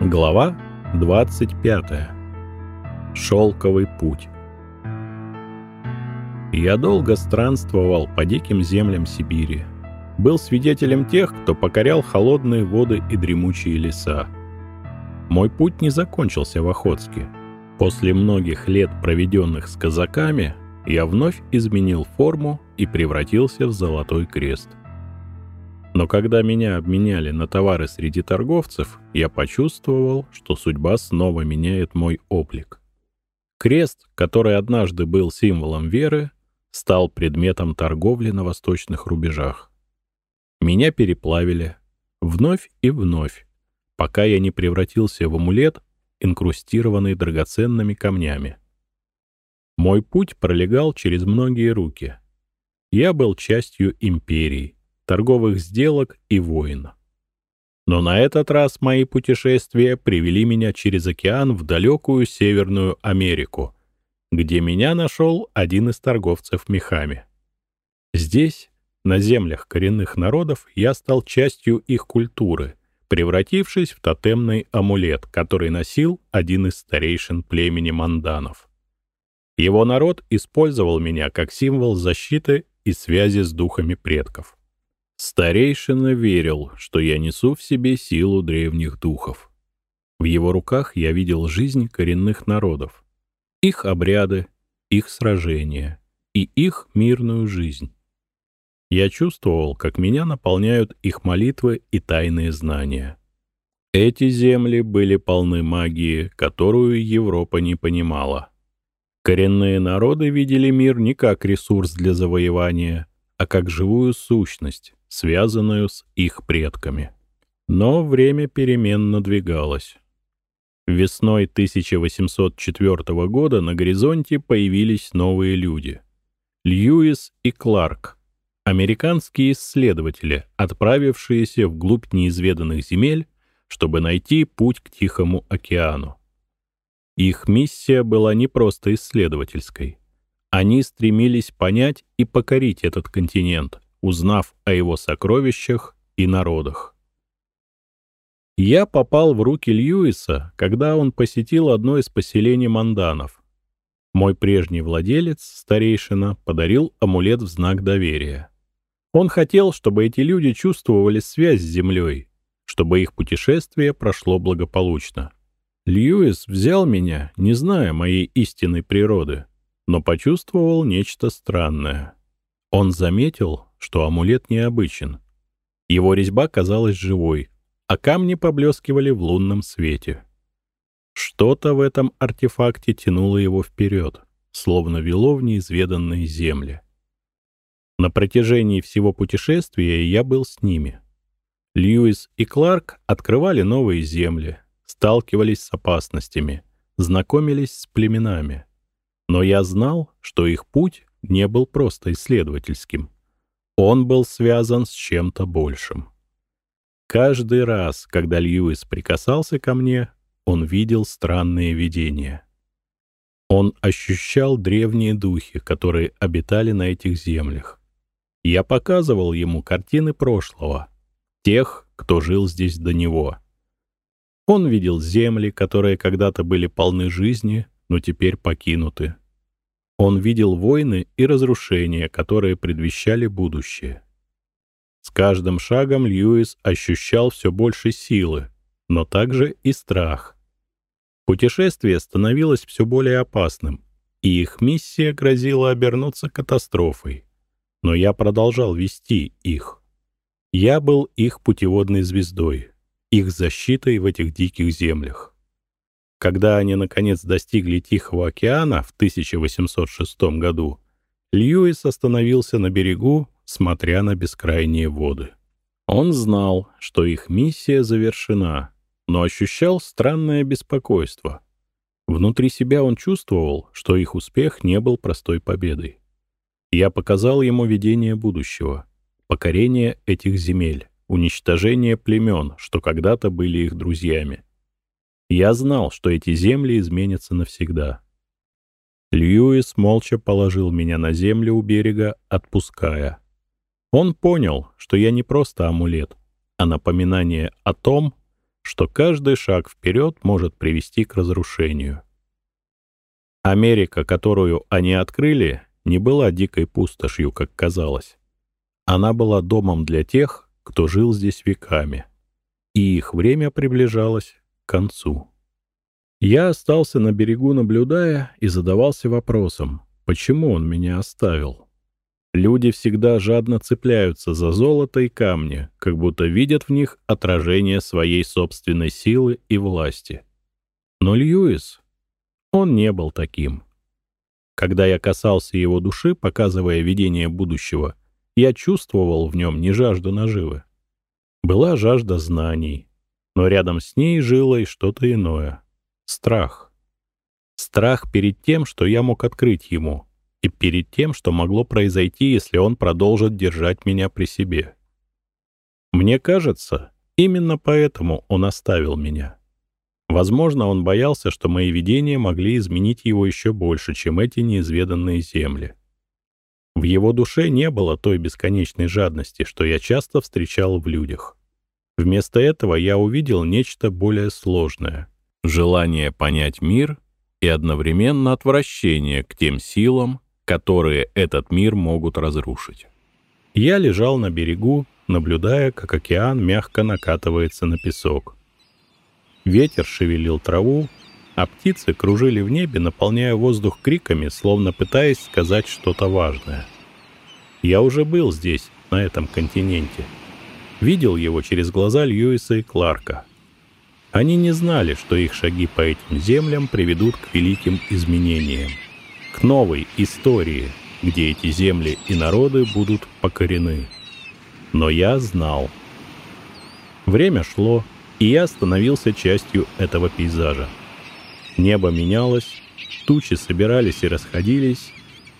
Глава 25. Шелковый путь. Я долго странствовал по диким землям Сибири. Был свидетелем тех, кто покорял холодные воды и дремучие леса. Мой путь не закончился в Охотске. После многих лет, проведенных с казаками, я вновь изменил форму и превратился в Золотой Крест — но когда меня обменяли на товары среди торговцев, я почувствовал, что судьба снова меняет мой облик. Крест, который однажды был символом веры, стал предметом торговли на восточных рубежах. Меня переплавили вновь и вновь, пока я не превратился в амулет, инкрустированный драгоценными камнями. Мой путь пролегал через многие руки. Я был частью империи, торговых сделок и войн. Но на этот раз мои путешествия привели меня через океан в далекую Северную Америку, где меня нашел один из торговцев мехами. Здесь, на землях коренных народов, я стал частью их культуры, превратившись в тотемный амулет, который носил один из старейшин племени манданов. Его народ использовал меня как символ защиты и связи с духами предков. Старейшина верил, что я несу в себе силу древних духов. В его руках я видел жизнь коренных народов, их обряды, их сражения и их мирную жизнь. Я чувствовал, как меня наполняют их молитвы и тайные знания. Эти земли были полны магии, которую Европа не понимала. Коренные народы видели мир не как ресурс для завоевания, а как живую сущность, связанную с их предками. Но время перемен надвигалось. Весной 1804 года на горизонте появились новые люди. Льюис и Кларк, американские исследователи, отправившиеся вглубь неизведанных земель, чтобы найти путь к Тихому океану. Их миссия была не просто исследовательской. Они стремились понять и покорить этот континент, узнав о его сокровищах и народах. Я попал в руки Льюиса, когда он посетил одно из поселений манданов. Мой прежний владелец, старейшина, подарил амулет в знак доверия. Он хотел, чтобы эти люди чувствовали связь с землей, чтобы их путешествие прошло благополучно. Льюис взял меня, не зная моей истинной природы, но почувствовал нечто странное. Он заметил, что амулет необычен. Его резьба казалась живой, а камни поблескивали в лунном свете. Что-то в этом артефакте тянуло его вперед, словно вело в неизведанные земли. На протяжении всего путешествия я был с ними. Льюис и Кларк открывали новые земли, сталкивались с опасностями, знакомились с племенами. Но я знал, что их путь не был просто исследовательским. Он был связан с чем-то большим. Каждый раз, когда Льюис прикасался ко мне, он видел странные видения. Он ощущал древние духи, которые обитали на этих землях. Я показывал ему картины прошлого, тех, кто жил здесь до него. Он видел земли, которые когда-то были полны жизни, но теперь покинуты. Он видел войны и разрушения, которые предвещали будущее. С каждым шагом Льюис ощущал все больше силы, но также и страх. Путешествие становилось все более опасным, и их миссия грозила обернуться катастрофой. Но я продолжал вести их. Я был их путеводной звездой, их защитой в этих диких землях. Когда они, наконец, достигли Тихого океана в 1806 году, Льюис остановился на берегу, смотря на бескрайние воды. Он знал, что их миссия завершена, но ощущал странное беспокойство. Внутри себя он чувствовал, что их успех не был простой победой. Я показал ему видение будущего, покорение этих земель, уничтожение племен, что когда-то были их друзьями. Я знал, что эти земли изменятся навсегда. Льюис молча положил меня на землю у берега, отпуская. Он понял, что я не просто амулет, а напоминание о том, что каждый шаг вперед может привести к разрушению. Америка, которую они открыли, не была дикой пустошью, как казалось. Она была домом для тех, кто жил здесь веками. И их время приближалось концу. Я остался на берегу, наблюдая, и задавался вопросом, почему он меня оставил. Люди всегда жадно цепляются за золото и камни, как будто видят в них отражение своей собственной силы и власти. Но Льюис, он не был таким. Когда я касался его души, показывая видение будущего, я чувствовал в нем не жажду наживы. Была жажда знаний, но рядом с ней жило и что-то иное — страх. Страх перед тем, что я мог открыть ему, и перед тем, что могло произойти, если он продолжит держать меня при себе. Мне кажется, именно поэтому он оставил меня. Возможно, он боялся, что мои видения могли изменить его еще больше, чем эти неизведанные земли. В его душе не было той бесконечной жадности, что я часто встречал в людях. Вместо этого я увидел нечто более сложное — желание понять мир и одновременно отвращение к тем силам, которые этот мир могут разрушить. Я лежал на берегу, наблюдая, как океан мягко накатывается на песок. Ветер шевелил траву, а птицы кружили в небе, наполняя воздух криками, словно пытаясь сказать что-то важное. Я уже был здесь, на этом континенте — видел его через глаза Льюиса и Кларка. Они не знали, что их шаги по этим землям приведут к великим изменениям, к новой истории, где эти земли и народы будут покорены. Но я знал. Время шло, и я становился частью этого пейзажа. Небо менялось, тучи собирались и расходились,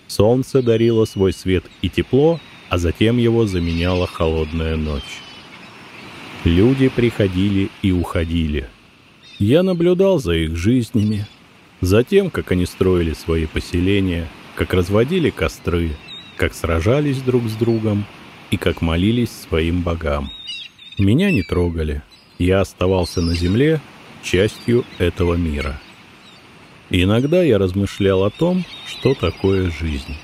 солнце дарило свой свет и тепло, а затем его заменяла холодная ночь. Люди приходили и уходили. Я наблюдал за их жизнями, за тем, как они строили свои поселения, как разводили костры, как сражались друг с другом и как молились своим богам. Меня не трогали. Я оставался на земле частью этого мира. иногда я размышлял о том, что такое жизнь.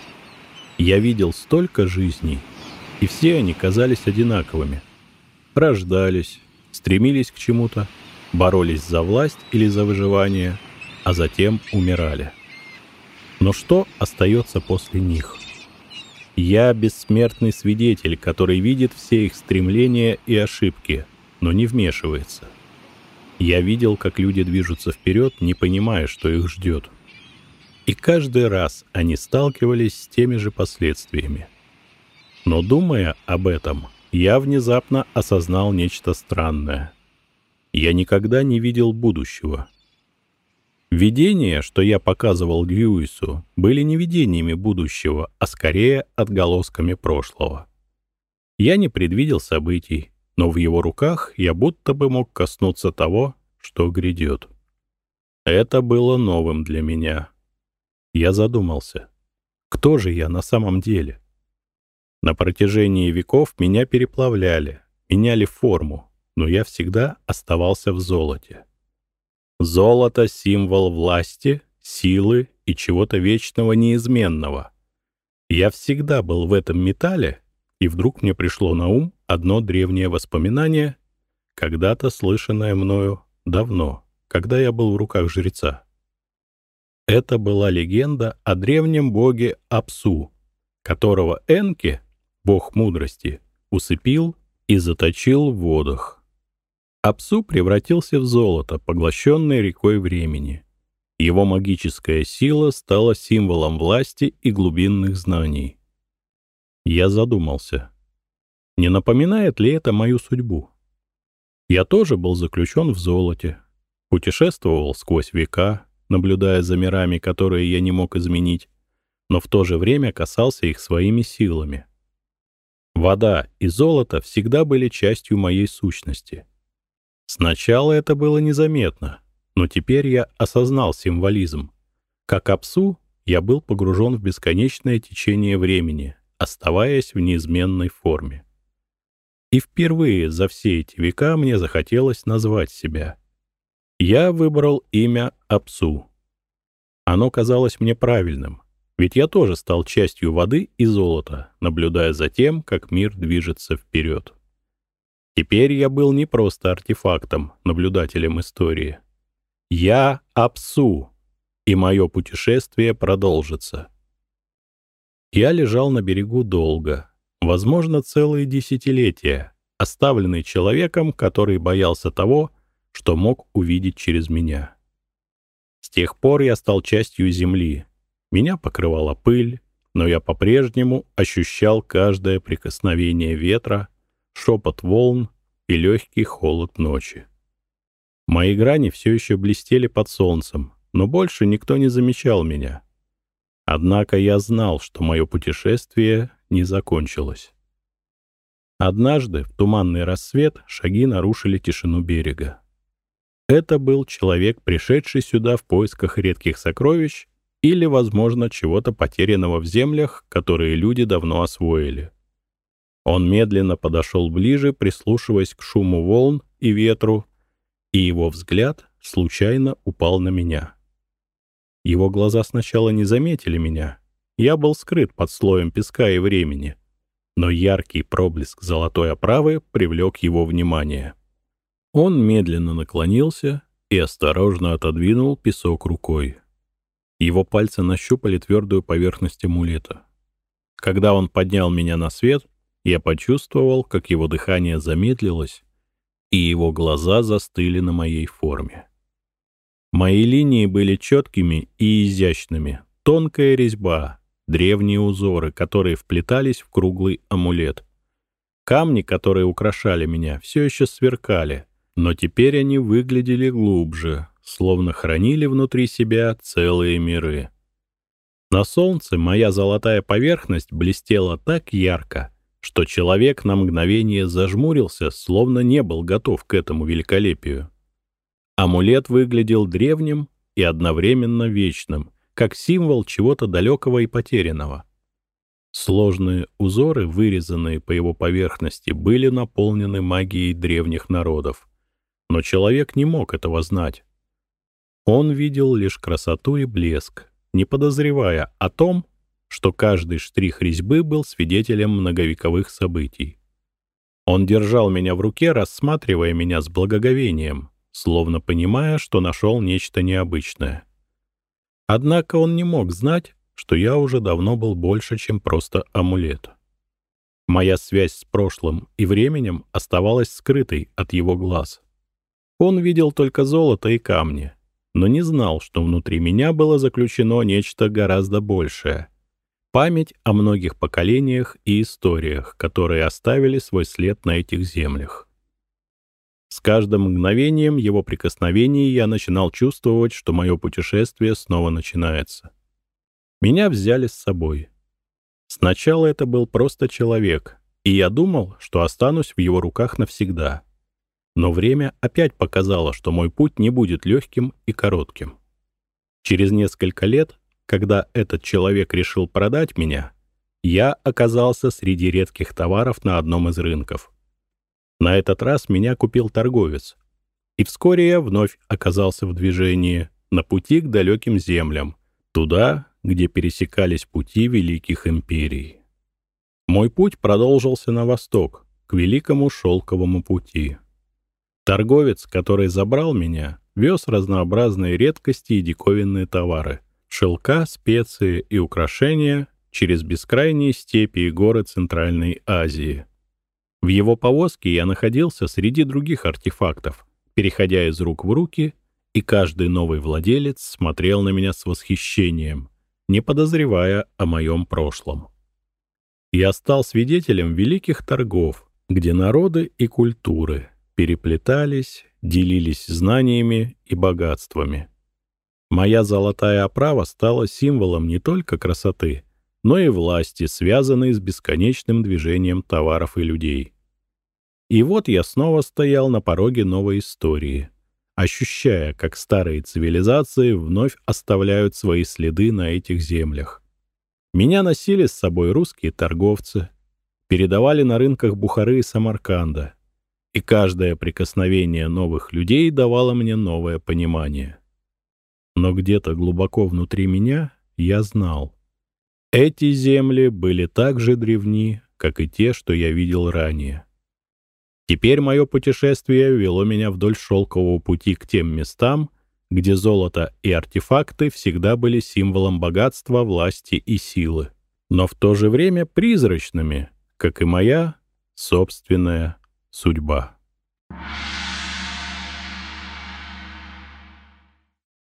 Я видел столько жизней, и все они казались одинаковыми — рождались, стремились к чему-то, боролись за власть или за выживание, а затем умирали. Но что остается после них? Я бессмертный свидетель, который видит все их стремления и ошибки, но не вмешивается. Я видел, как люди движутся вперед, не понимая, что их ждет. И каждый раз они сталкивались с теми же последствиями. Но думая об этом, я внезапно осознал нечто странное. Я никогда не видел будущего. Видения, что я показывал Льюису, были не видениями будущего, а скорее отголосками прошлого. Я не предвидел событий, но в его руках я будто бы мог коснуться того, что грядет. Это было новым для меня. Я задумался, кто же я на самом деле? На протяжении веков меня переплавляли, меняли форму, но я всегда оставался в золоте. Золото — символ власти, силы и чего-то вечного неизменного. Я всегда был в этом металле, и вдруг мне пришло на ум одно древнее воспоминание, когда-то слышанное мною давно, когда я был в руках жреца. Это была легенда о древнем боге Апсу, которого Энки бог мудрости, усыпил и заточил в водах. Апсу превратился в золото, поглощенное рекой времени. Его магическая сила стала символом власти и глубинных знаний. Я задумался, не напоминает ли это мою судьбу? Я тоже был заключен в золоте, путешествовал сквозь века, наблюдая за мирами, которые я не мог изменить, но в то же время касался их своими силами — Вода и золото всегда были частью моей сущности. Сначала это было незаметно, но теперь я осознал символизм. Как Апсу, я был погружен в бесконечное течение времени, оставаясь в неизменной форме. И впервые за все эти века мне захотелось назвать себя. Я выбрал имя Апсу. Оно казалось мне правильным, ведь я тоже стал частью воды и золота, наблюдая за тем, как мир движется вперед. Теперь я был не просто артефактом, наблюдателем истории. Я Апсу, и мое путешествие продолжится. Я лежал на берегу долго, возможно, целые десятилетия, оставленный человеком, который боялся того, что мог увидеть через меня. С тех пор я стал частью земли. Меня покрывала пыль, но я по-прежнему ощущал каждое прикосновение ветра, шепот волн и легкий холод ночи. Мои грани все еще блестели под солнцем, но больше никто не замечал меня. Однако я знал, что мое путешествие не закончилось. Однажды, в туманный рассвет, шаги нарушили тишину берега. Это был человек, пришедший сюда в поисках редких сокровищ или, возможно, чего-то потерянного в землях, которые люди давно освоили. Он медленно подошел ближе, прислушиваясь к шуму волн и ветру, и его взгляд случайно упал на меня. Его глаза сначала не заметили меня. Я был скрыт под слоем песка и времени. Но яркий проблеск золотой оправы привлек его внимание. Он медленно наклонился и осторожно отодвинул песок рукой. Его пальцы нащупали твердую поверхность амулета. Когда он поднял меня на свет, я почувствовал, как его дыхание замедлилось, и его глаза застыли на моей форме. Мои линии были четкими и изящными, тонкая резьба, древние узоры, которые вплетались в круглый амулет. Камни, которые украшали меня, все еще сверкали, но теперь они выглядели глубже, словно хранили внутри себя целые миры. На солнце моя золотая поверхность блестела так ярко, что человек на мгновение зажмурился, словно не был готов к этому великолепию. Амулет выглядел древним и одновременно вечным, как символ чего-то далекого и потерянного. Сложные узоры, вырезанные по его поверхности, были наполнены магией древних народов. Но человек не мог этого знать. Он видел лишь красоту и блеск, не подозревая о том, что каждый штрих резьбы был свидетелем многовековых событий. Он держал меня в руке, рассматривая меня с благоговением, словно понимая, что нашел нечто необычное. Однако он не мог знать, что я уже давно был больше, чем просто амулет. Моя связь с прошлым и временем оставалась скрытой от его глаз. Он видел только золото и камни, но не знал, что внутри меня было заключено нечто гораздо большее. Память о многих поколениях и историях, которые оставили свой след на этих землях. С каждым мгновением его прикосновений я начинал чувствовать, что мое путешествие снова начинается. Меня взяли с собой. Сначала это был просто человек, и я думал, что останусь в его руках навсегда. Но время опять показало, что мой путь не будет легким и коротким. Через несколько лет, когда этот человек решил продать меня, я оказался среди редких товаров на одном из рынков. На этот раз меня купил торговец. И вскоре я вновь оказался в движении, на пути к далеким землям, туда, где пересекались пути великих империй. Мой путь продолжился на восток, к великому шелковому пути. Торговец, который забрал меня, вез разнообразные редкости и диковинные товары, шелка, специи и украшения через бескрайние степи и горы Центральной Азии — в его повозке я находился среди других артефактов, переходя из рук в руки, и каждый новый владелец смотрел на меня с восхищением, не подозревая о моем прошлом. Я стал свидетелем великих торгов, где народы и культуры переплетались, делились знаниями и богатствами. Моя золотая оправа стала символом не только красоты, но и власти, связанной с бесконечным движением товаров и людей. И вот я снова стоял на пороге новой истории, ощущая, как старые цивилизации вновь оставляют свои следы на этих землях. Меня носили с собой русские торговцы, передавали на рынках Бухары и Самарканда, и каждое прикосновение новых людей давало мне новое понимание. Но где-то глубоко внутри меня я знал. Эти земли были так же древни, как и те, что я видел ранее. Теперь мое путешествие вело меня вдоль шелкового пути к тем местам, где золото и артефакты всегда были символом богатства, власти и силы, но в то же время призрачными, как и моя собственная судьба.